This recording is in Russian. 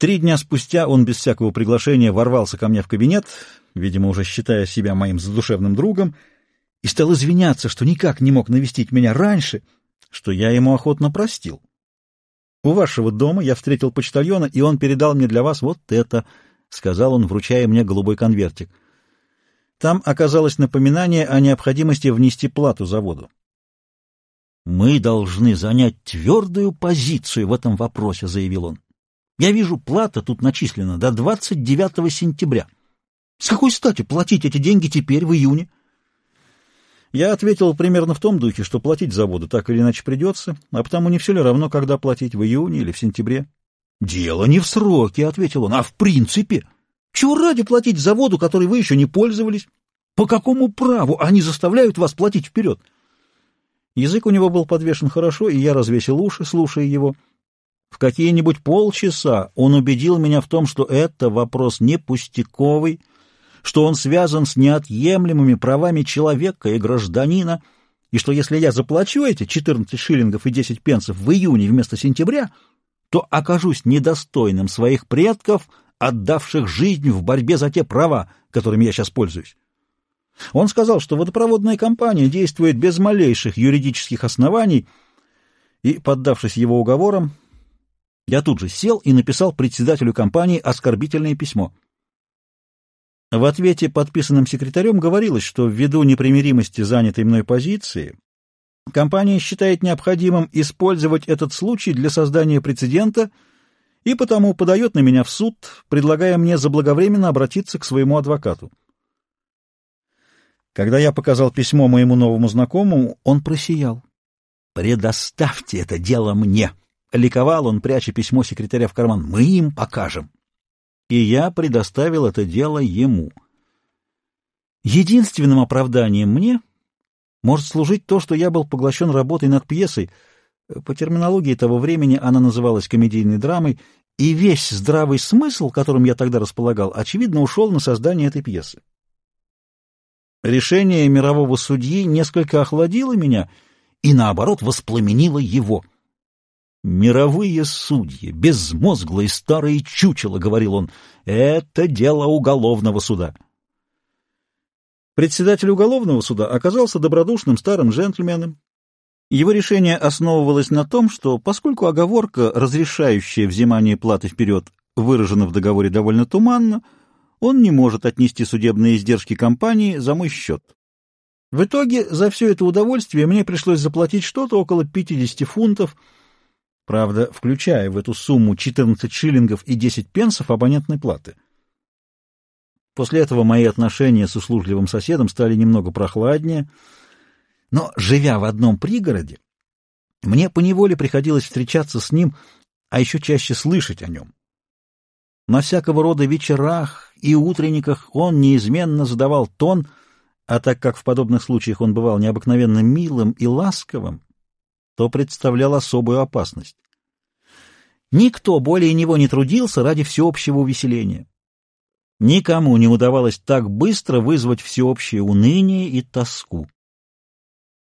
Три дня спустя он без всякого приглашения ворвался ко мне в кабинет, видимо, уже считая себя моим задушевным другом, и стал извиняться, что никак не мог навестить меня раньше, что я ему охотно простил. У вашего дома я встретил почтальона, и он передал мне для вас вот это, — сказал он, вручая мне голубой конвертик. Там оказалось напоминание о необходимости внести плату за воду. «Мы должны занять твердую позицию в этом вопросе», — заявил он. «Я вижу, плата тут начислена до 29 сентября. С какой стати платить эти деньги теперь, в июне?» Я ответил примерно в том духе, что платить за воду так или иначе придется, а потому не все ли равно, когда платить, в июне или в сентябре. «Дело не в сроке», — ответил он, — «а в принципе. Чего ради платить за воду, которой вы еще не пользовались? По какому праву они заставляют вас платить вперед?» Язык у него был подвешен хорошо, и я развесил уши, слушая его. В какие-нибудь полчаса он убедил меня в том, что это вопрос не пустяковый, что он связан с неотъемлемыми правами человека и гражданина, и что если я заплачу эти 14 шиллингов и 10 пенсов в июне вместо сентября, то окажусь недостойным своих предков, отдавших жизнь в борьбе за те права, которыми я сейчас пользуюсь. Он сказал, что водопроводная компания действует без малейших юридических оснований, и, поддавшись его уговорам, я тут же сел и написал председателю компании оскорбительное письмо — в ответе, подписанном секретарем, говорилось, что ввиду непримиримости занятой мной позиции, компания считает необходимым использовать этот случай для создания прецедента и потому подает на меня в суд, предлагая мне заблаговременно обратиться к своему адвокату. Когда я показал письмо моему новому знакомому, он просиял. «Предоставьте это дело мне!» — ликовал он, пряча письмо секретаря в карман. «Мы им покажем!» и я предоставил это дело ему. Единственным оправданием мне может служить то, что я был поглощен работой над пьесой, по терминологии того времени она называлась комедийной драмой, и весь здравый смысл, которым я тогда располагал, очевидно, ушел на создание этой пьесы. Решение мирового судьи несколько охладило меня и, наоборот, воспламенило его — «Мировые судьи, безмозглые старые чучела», — говорил он, — «это дело уголовного суда». Председатель уголовного суда оказался добродушным старым джентльменом. Его решение основывалось на том, что, поскольку оговорка, разрешающая взимание платы вперед, выражена в договоре довольно туманно, он не может отнести судебные издержки компании за мой счет. В итоге за все это удовольствие мне пришлось заплатить что-то около 50 фунтов — правда, включая в эту сумму 14 шиллингов и 10 пенсов абонентной платы. После этого мои отношения с услужливым соседом стали немного прохладнее, но, живя в одном пригороде, мне поневоле приходилось встречаться с ним, а еще чаще слышать о нем. На всякого рода вечерах и утренниках он неизменно задавал тон, а так как в подобных случаях он бывал необыкновенно милым и ласковым, то представлял особую опасность. Никто более него не трудился ради всеобщего увеселения. Никому не удавалось так быстро вызвать всеобщее уныние и тоску.